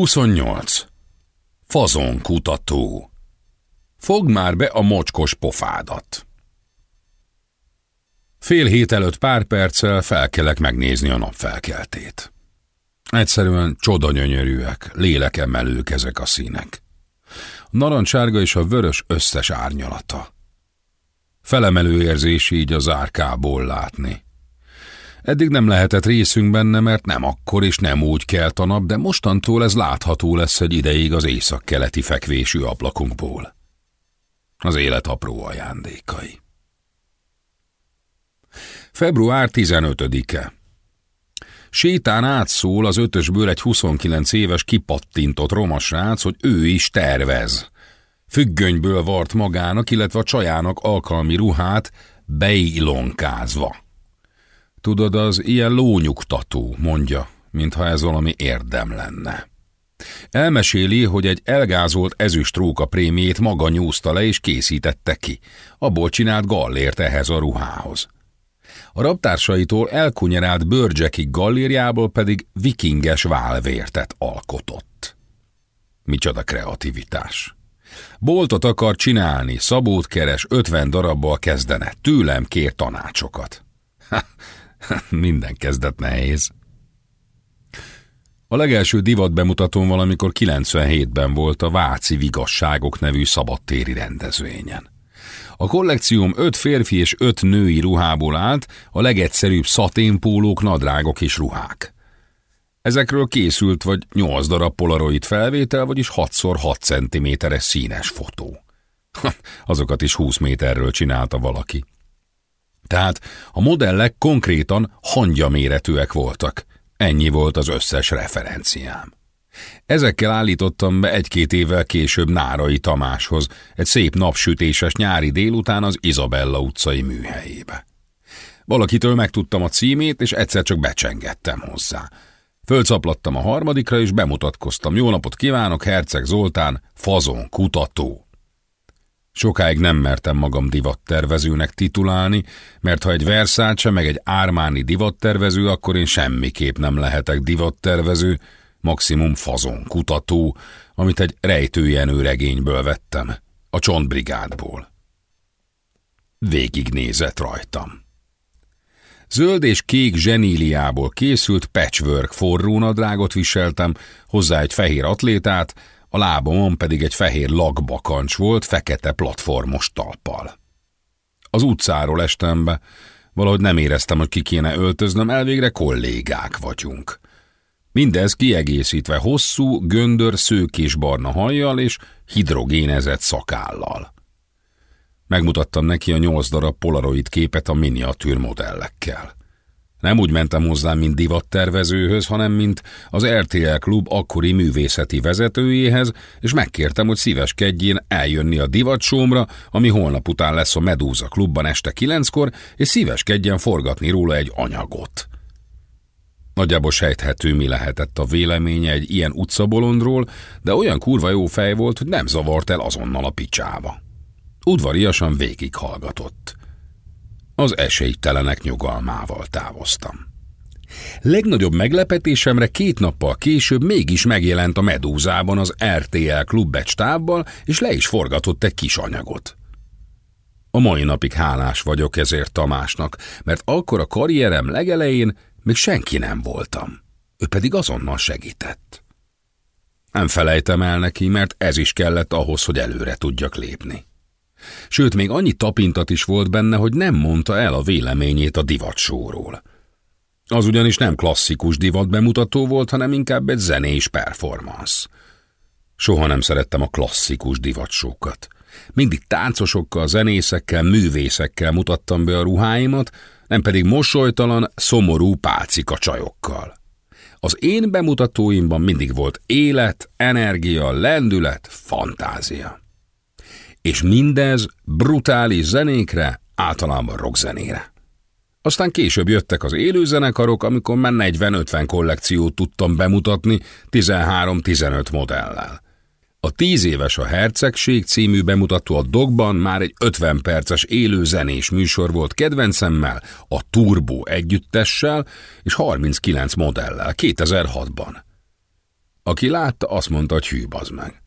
28. Fazonkutató Fog már be a mocskos pofádat. Fél hét előtt pár perccel felkelek megnézni a napfelkeltét. Egyszerűen csodanyönyörűek, lélekemelők ezek a színek. A narancsárga és a vörös összes árnyalata. Felemelő érzés így az árkából látni. Eddig nem lehetett részünk benne, mert nem akkor és nem úgy kelt a nap, de mostantól ez látható lesz egy ideig az északkeleti fekvésű ablakunkból. Az élet apró ajándékai. Február 15-e. Sétán átszól az ötösből egy 29 éves kipattintott romasrác, hogy ő is tervez. Függönyből vart magának, illetve a csajának alkalmi ruhát beilonkázva. Tudod, az ilyen lónyugtató, mondja, mintha ez valami érdem lenne. Elmeséli, hogy egy elgázolt ezüst róka prémjét maga nyúzta le és készítette ki. Abból csinált gallért ehhez a ruhához. A rabtársaitól elkunyerált bőrcsekik gallérjából pedig vikinges válvértet alkotott. Micsoda kreativitás! Boltot akar csinálni, szabót keres, ötven darabbal kezdene, tőlem kér tanácsokat. Ha, Minden kezdet nehéz. A legelső divat bemutatón valamikor 97-ben volt a Váci Vigasságok nevű szabadtéri rendezvényen. A kollekcióm öt férfi és öt női ruhából állt, a legegyszerűbb szaténpólók, nadrágok és ruhák. Ezekről készült vagy 8 darab polaroid felvétel, vagyis 6x6 cm-es színes fotó. Azokat is 20 méterről csinálta valaki. Tehát a modellek konkrétan hangyaméretűek voltak. Ennyi volt az összes referenciám. Ezekkel állítottam be egy-két évvel később Nárai Tamáshoz, egy szép napsütéses nyári délután az Izabella utcai műhelyébe. Valakitől megtudtam a címét, és egyszer csak becsengettem hozzá. Fölcaplattam a harmadikra, és bemutatkoztam. Jó napot kívánok, Herceg Zoltán, fazon, kutató. Sokáig nem mertem magam divattervezőnek titulálni, mert ha egy Versace meg egy Ármáni divattervező, akkor én semmiképp nem lehetek divattervező, maximum fazon kutató, amit egy rejtőjenő regényből vettem, a csontbrigádból. Végignézett rajtam. Zöld és kék zseníliából készült patchwork forrónadrágot viseltem, hozzá egy fehér atlétát, a lábomon pedig egy fehér lakbakancs volt fekete platformos talpal. Az utcáról estem be, valahogy nem éreztem, hogy ki kéne öltöznöm, elvégre kollégák vagyunk. Mindez kiegészítve hosszú, göndör, szőkés barna hajjal és hidrogénezett szakállal. Megmutattam neki a nyolc darab polaroid képet a miniatűr modellekkel. Nem úgy mentem hozzá, mint divattervezőhöz, hanem mint az RTL klub akkori művészeti vezetőjéhez, és megkértem, hogy szíveskedjén eljönni a divatsómra, ami holnap után lesz a Medúza klubban este kilenckor, és szíveskedjen forgatni róla egy anyagot. Nagyjából sejthető, mi lehetett a véleménye egy ilyen utcabolondról, de olyan kurva jó fej volt, hogy nem zavart el azonnal a picsába. Udvariasan végighallgatott az esélytelenek nyugalmával távoztam. Legnagyobb meglepetésemre két nappal később mégis megjelent a Medúzában az RTL klubbecs tábbal, és le is forgatott egy kis anyagot. A mai napig hálás vagyok ezért Tamásnak, mert akkor a karrierem legelején még senki nem voltam. Ő pedig azonnal segített. Nem felejtem el neki, mert ez is kellett ahhoz, hogy előre tudjak lépni. Sőt, még annyi tapintat is volt benne, hogy nem mondta el a véleményét a divatsóról. Az ugyanis nem klasszikus divat bemutató volt, hanem inkább egy zenés performance. Soha nem szerettem a klasszikus divatsókat. Mindig táncosokkal, zenészekkel, művészekkel mutattam be a ruháimat, nem pedig mosolytalan, szomorú pálcika csajokkal. Az én bemutatóimban mindig volt élet, energia, lendület, fantázia. És mindez brutális zenékre, általában rockzenére. Aztán később jöttek az élőzenekarok, amikor már 40-50 kollekciót tudtam bemutatni 13-15 modellel. A 10 éves a Hercegség című bemutató a Dogban már egy 50 perces élő zenés műsor volt kedvencemmel, a Turbo együttessel és 39 modellel 2006-ban. Aki látta, azt mondta, hogy hű, meg.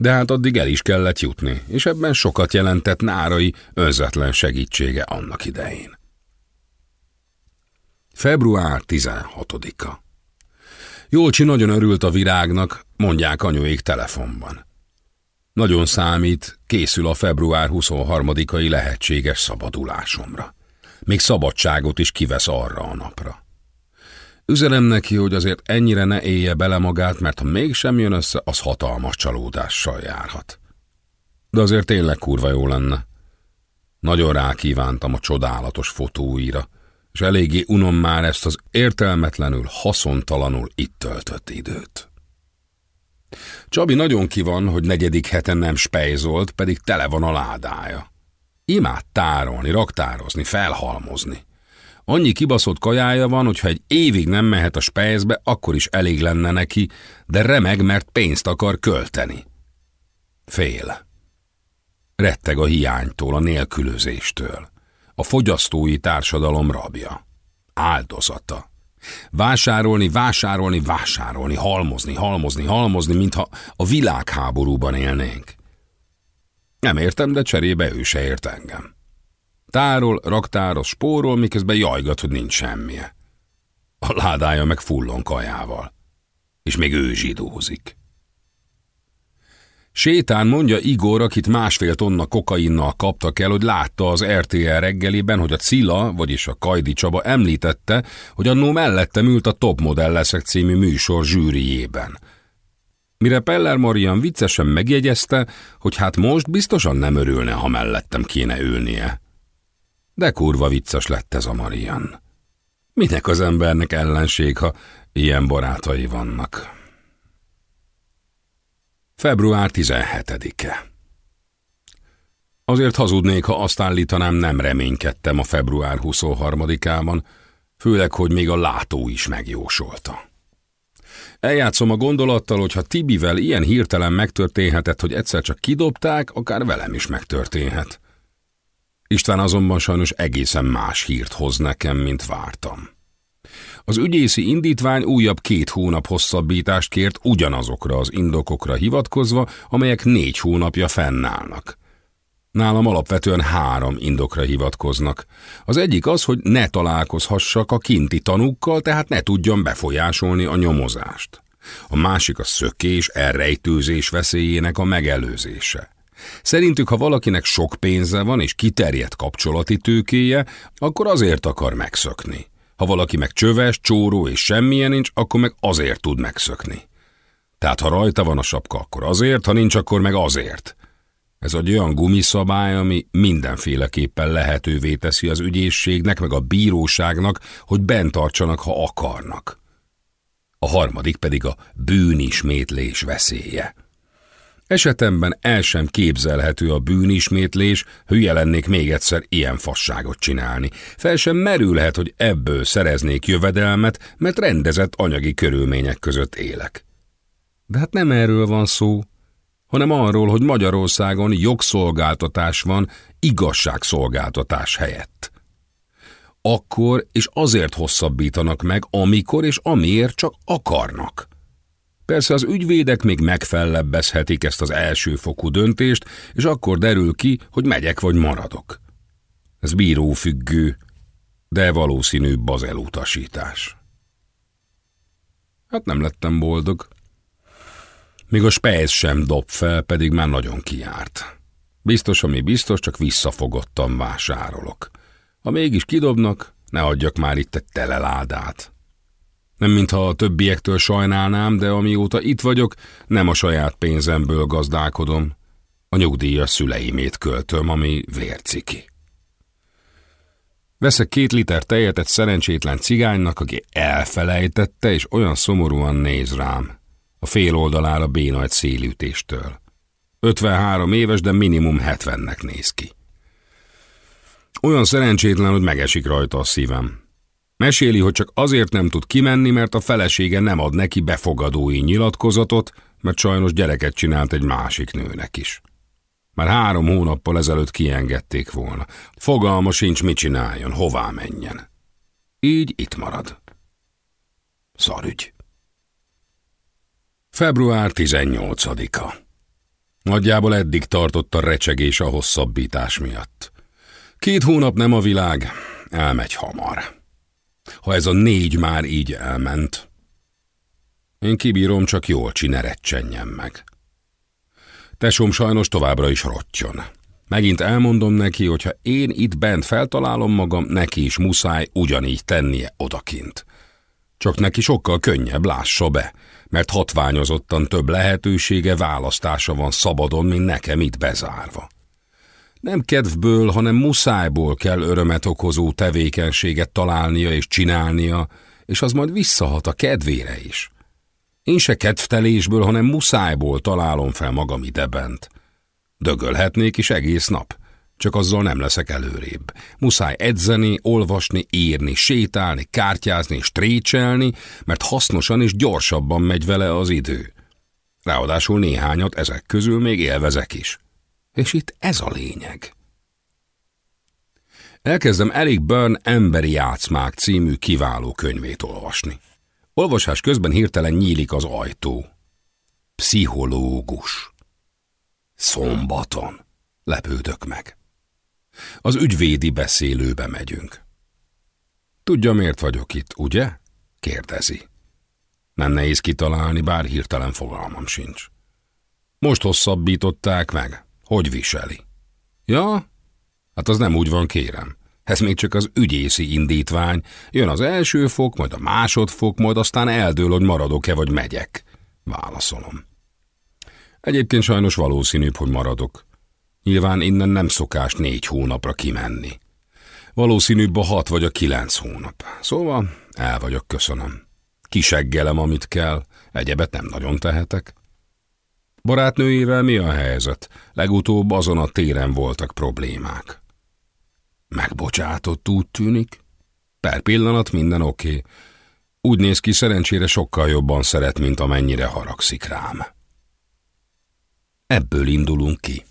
De hát addig el is kellett jutni, és ebben sokat jelentett nárai önzetlen segítsége annak idején. Február 16-a Jólcsi nagyon örült a virágnak, mondják anyuék telefonban. Nagyon számít, készül a február 23-ai lehetséges szabadulásomra. Még szabadságot is kivesz arra a napra. Üzenem neki, hogy azért ennyire ne élje bele magát, mert ha mégsem jön össze, az hatalmas csalódással járhat. De azért tényleg kurva jó lenne. Nagyon rákívántam a csodálatos fotóira, és eléggé unom már ezt az értelmetlenül, haszontalanul itt töltött időt. Csabi nagyon ki hogy negyedik heten nem spejzolt, pedig tele van a ládája. Imád tárolni, raktározni, felhalmozni. Annyi kibaszott kajája van, hogyha egy évig nem mehet a spejzbe, akkor is elég lenne neki, de remeg, mert pénzt akar költeni. Fél. Retteg a hiánytól, a nélkülözéstől. A fogyasztói társadalom rabja. Áldozata. Vásárolni, vásárolni, vásárolni, halmozni, halmozni, halmozni, mintha a világháborúban élnénk. Nem értem, de cserébe ő se ért engem. Tárol, raktároz, spórol, miközben jajgat, hogy nincs semmije. A ládája meg fullon kajával. És még ő zsidózik. Sétán mondja Igor, akit másfél tonna kokainnal kaptak el, hogy látta az RTL reggeliben, hogy a Cilla, vagyis a Kajdi Csaba említette, hogy annó mellettem ült a Top Model leszek című műsor zsűriében. Mire Peller Marian viccesen megjegyezte, hogy hát most biztosan nem örülne, ha mellettem kéne ülnie. De kurva vicces lett ez a Marian. Minek az embernek ellenség, ha ilyen barátai vannak? Február 17-e Azért hazudnék, ha azt állítanám, nem reménykedtem a február 23-ában, főleg, hogy még a látó is megjósolta. Eljátszom a gondolattal, hogy ha Tibivel ilyen hirtelen megtörténhetett, hogy egyszer csak kidobták, akár velem is megtörténhet. István azonban sajnos egészen más hírt hoz nekem, mint vártam. Az ügyészi indítvány újabb két hónap hosszabbítást kért ugyanazokra az indokokra hivatkozva, amelyek négy hónapja fennállnak. Nálam alapvetően három indokra hivatkoznak. Az egyik az, hogy ne találkozhassak a kinti tanúkkal, tehát ne tudjam befolyásolni a nyomozást. A másik a szökés, elrejtőzés veszélyének a megelőzése. Szerintük, ha valakinek sok pénze van és kiterjedt kapcsolati tőkéje, akkor azért akar megszökni. Ha valaki meg csöves, csóró és semmilyen nincs, akkor meg azért tud megszökni. Tehát ha rajta van a sapka, akkor azért, ha nincs, akkor meg azért. Ez egy olyan gumiszabály, ami mindenféleképpen lehetővé teszi az ügyészségnek, meg a bíróságnak, hogy bent tartsanak, ha akarnak. A harmadik pedig a bűnismétlés veszélye. Esetemben el sem képzelhető a bűnismétlés, hülye lennék még egyszer ilyen fasságot csinálni. Fel sem merülhet, hogy ebből szereznék jövedelmet, mert rendezett anyagi körülmények között élek. De hát nem erről van szó, hanem arról, hogy Magyarországon jogszolgáltatás van igazságszolgáltatás helyett. Akkor és azért hosszabbítanak meg, amikor és amiért csak akarnak. Persze az ügyvédek még megfellebbezhetik ezt az elsőfokú döntést, és akkor derül ki, hogy megyek vagy maradok. Ez bírófüggő, de valószínűbb az elutasítás. Hát nem lettem boldog. Még a spejz sem dob fel, pedig már nagyon kiárt. Biztos, ami biztos, csak visszafogottan vásárolok. Ha mégis kidobnak, ne adjak már itt egy teleládát. Nem mintha a többiektől sajnálnám, de amióta itt vagyok, nem a saját pénzemből gazdálkodom. A nyugdíjas szüleimét költöm, ami vérciki. Veszek két liter tejet egy szerencsétlen cigánynak, aki elfelejtette, és olyan szomorúan néz rám. A fél oldalára béna egy szélütéstől. 53 éves, de minimum 70-nek néz ki. Olyan szerencsétlen, hogy megesik rajta a szívem. Meséli, hogy csak azért nem tud kimenni, mert a felesége nem ad neki befogadói nyilatkozatot, mert sajnos gyereket csinált egy másik nőnek is. Már három hónappal ezelőtt kiengedték volna. Fogalma sincs, mit csináljon, hová menjen. Így itt marad. Szarügy. Február 18-a. Nagyjából eddig tartott a recsegés a hosszabbítás miatt. Két hónap nem a világ, elmegy hamar. Ha ez a négy már így elment, én kibírom, csak jól ne recsenjen meg. Tesom sajnos továbbra is rottyon. Megint elmondom neki, hogy ha én itt bent feltalálom magam, neki is muszáj ugyanígy tennie odakint. Csak neki sokkal könnyebb, lássa be, mert hatványozottan több lehetősége, választása van szabadon, mint nekem itt bezárva. Nem kedvből, hanem muszájból kell örömet okozó tevékenységet találnia és csinálnia, és az majd visszahat a kedvére is. Én se kedvtelésből, hanem muszájból találom fel magam idebent. Dögölhetnék is egész nap, csak azzal nem leszek előrébb. Muszáj edzeni, olvasni, írni, sétálni, kártyázni és trécselni, mert hasznosan és gyorsabban megy vele az idő. Ráadásul néhányat ezek közül még élvezek is. És itt ez a lényeg. Elkezdem Eric Byrne Emberi játszmák című kiváló könyvét olvasni. Olvasás közben hirtelen nyílik az ajtó. Pszichológus. Szombaton. Lepődök meg. Az ügyvédi beszélőbe megyünk. Tudja, miért vagyok itt, ugye? kérdezi. Nem nehéz kitalálni, bár hirtelen fogalmam sincs. Most hosszabbították meg. Hogy viseli? Ja? Hát az nem úgy van, kérem. Ez még csak az ügyészi indítvány. Jön az első fok, majd a másodfok, majd aztán eldől, hogy maradok-e vagy megyek. Válaszolom. Egyébként sajnos valószínűbb, hogy maradok. Nyilván innen nem szokás négy hónapra kimenni. Valószínűbb a hat vagy a kilenc hónap. Szóval el vagyok, köszönöm. Kiseggelem, amit kell, egyebet nem nagyon tehetek. Barátnőjével mi a helyzet? Legutóbb azon a téren voltak problémák. Megbocsátott úgy tűnik? Per pillanat minden oké. Okay. Úgy néz ki, szerencsére sokkal jobban szeret, mint amennyire haragszik rám. Ebből indulunk ki.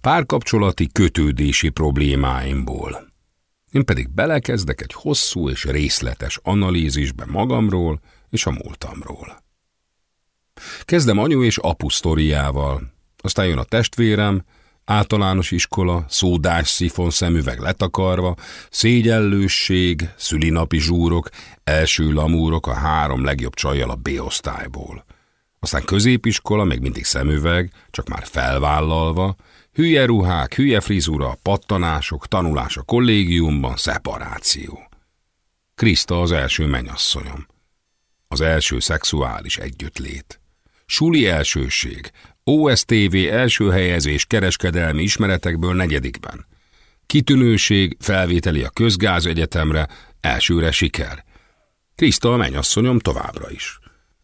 Párkapcsolati kötődési problémáimból. Én pedig belekezdek egy hosszú és részletes analízisbe magamról és a múltamról. Kezdem anyu és apu sztoriával, aztán jön a testvérem, általános iskola, szódás szifon szemüveg letakarva, szégyellősség, szülinapi zsúrok, első lamúrok a három legjobb csajjal a B-osztályból. Aztán középiskola, még mindig szemüveg, csak már felvállalva, hülye ruhák, hülye frizura, pattanások, tanulás a kollégiumban, szeparáció. Kriszta az első menyasszonyom. Az első szexuális együttlét. Suli elsőség, OSTV első helyezés kereskedelmi ismeretekből negyedikben. Kitűnőség, felvételi a közgáz egyetemre, elsőre siker. Kriszta a menyasszonyom továbbra is.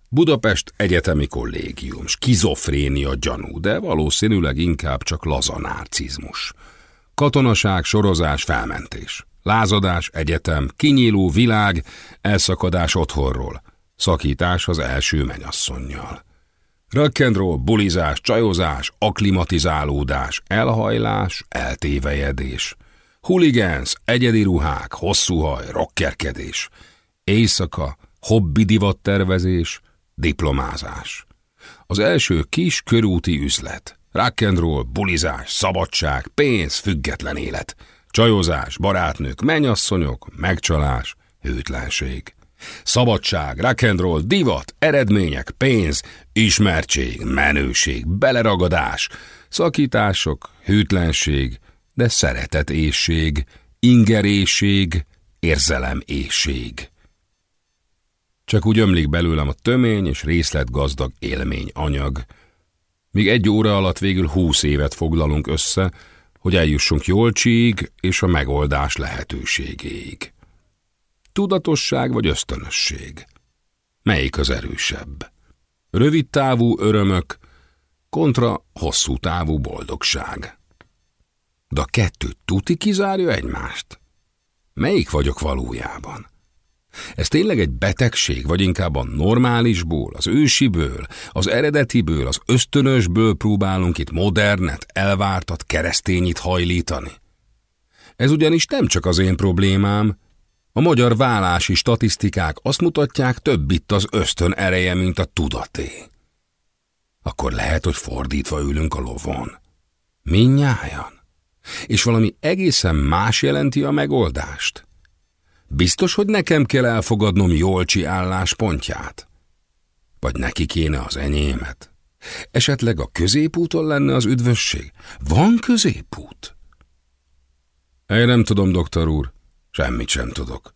Budapest Egyetemi Kollégium, skizofrénia gyanú, de valószínűleg inkább csak laza narcizmus. Katonaság, sorozás, felmentés. Lázadás, egyetem, kinyíló világ, elszakadás otthonról. Szakítás az első menyasszonynal. Rock'n'roll, bulizás, csajozás, aklimatizálódás, elhajlás, eltévejedés. Huligánsz, egyedi ruhák, hosszú haj, rockerkedés. Éjszaka, hobbi divattervezés, diplomázás. Az első kis körúti üzlet. Rock'n'roll, bulizás, szabadság, pénz, független élet. Csajozás, barátnők, menyasszonyok, megcsalás, hőtlenség. Szabadság, rock'n'roll, divat, eredmények, pénz, ismertség, menőség, beleragadás, szakítások, hűtlenség, de szeretetésség, ingerészség, érzeleméség. Csak úgy ömlik belőlem a tömény és részletgazdag élmény anyag, míg egy óra alatt végül húsz évet foglalunk össze, hogy eljussunk Jolcsig és a megoldás lehetőségéig. Tudatosság vagy ösztönösség? Melyik az erősebb? Rövid távú örömök kontra hosszú távú boldogság. De a kettő tuti kizárja egymást? Melyik vagyok valójában? Ez tényleg egy betegség, vagy inkább a normálisból, az ősiből, az eredetiből, az ösztönösből próbálunk itt modernet, elvártat, keresztényit hajlítani? Ez ugyanis nem csak az én problémám, a magyar vállási statisztikák azt mutatják, több itt az ösztön ereje, mint a tudaté. Akkor lehet, hogy fordítva ülünk a lovon. Minnyájan. És valami egészen más jelenti a megoldást. Biztos, hogy nekem kell elfogadnom Jolcsi álláspontját? Vagy neki kéne az enyémet? Esetleg a középúton lenne az üdvösség? Van középút? Én nem tudom, doktor úr. Semmit sem tudok.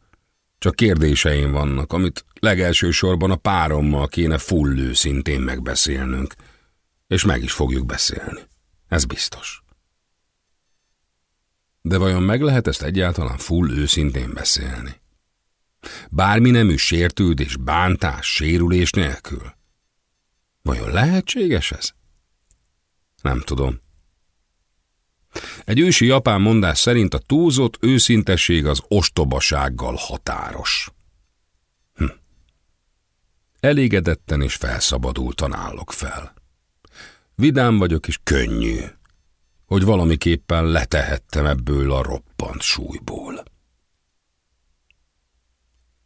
Csak kérdéseim vannak, amit legelső sorban a párommal kéne full őszintén megbeszélnünk. És meg is fogjuk beszélni. Ez biztos. De vajon meg lehet ezt egyáltalán full őszintén beszélni? Bármi nemű sértődés, bántás, sérülés nélkül? Vajon lehetséges ez? Nem tudom. Egy ősi japán mondás szerint a túlzott őszintesség az ostobasággal határos. Hm. Elégedetten és felszabadultan állok fel. Vidám vagyok és könnyű, hogy valamiképpen letehettem ebből a roppant súlyból.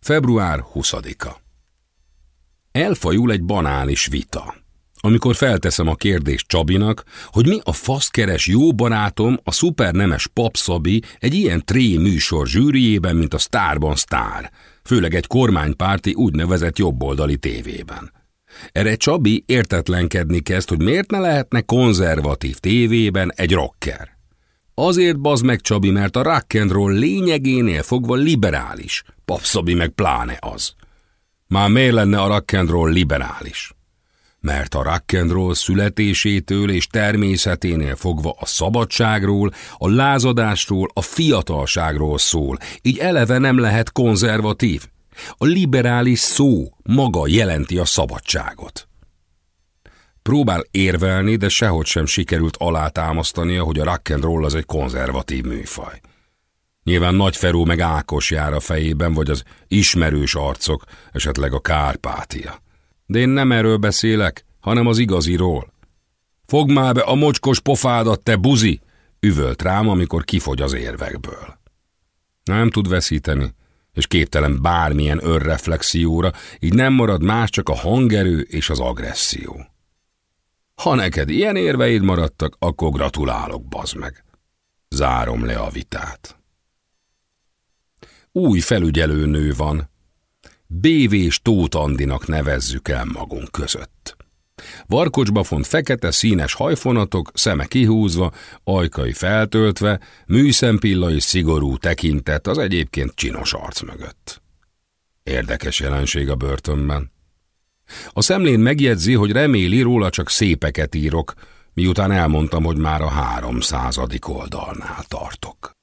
Február 20-a Elfajul egy banális vita. Amikor felteszem a kérdést Csabinak, hogy mi a fasz keres jó barátom a szupernemes papszabi egy ilyen tré műsor zsűriében, mint a Starban Star, főleg egy kormánypárti úgynevezett jobboldali tévében. Erre Csabi értetlenkedni kezd, hogy miért ne lehetne konzervatív tévében egy rocker. Azért bazd meg Csabi, mert a rock and roll lényegénél fogva liberális, papszabi meg pláne az. Már miért lenne a rock and roll liberális? Mert a rock and roll születésétől és természeténél fogva a szabadságról, a lázadásról, a fiatalságról szól, így eleve nem lehet konzervatív. A liberális szó maga jelenti a szabadságot. Próbál érvelni, de sehogy sem sikerült alátámasztania, hogy a rock and roll az egy konzervatív műfaj. Nyilván Nagy Feró meg Ákos jár a fejében, vagy az ismerős arcok, esetleg a Kárpátia. De én nem erről beszélek, hanem az igaziról. Fogd már be a mocskos pofádat, te buzi! üvölt rám, amikor kifogy az érvekből. Nem tud veszíteni, és képtelen bármilyen örreflexióra, így nem marad más csak a hangerő és az agresszió. Ha neked ilyen érveid maradtak, akkor gratulálok, bazd meg. Zárom le a vitát. Új felügyelőnő van. BV-s Tóth Andinak nevezzük el magunk között. Varkocsba font fekete színes hajfonatok, szeme kihúzva, ajkai feltöltve, műszempilla szigorú tekintet az egyébként csinos arc mögött. Érdekes jelenség a börtönben. A szemlén megjegyzi, hogy reméli róla csak szépeket írok, miután elmondtam, hogy már a háromszázadik oldalnál tart.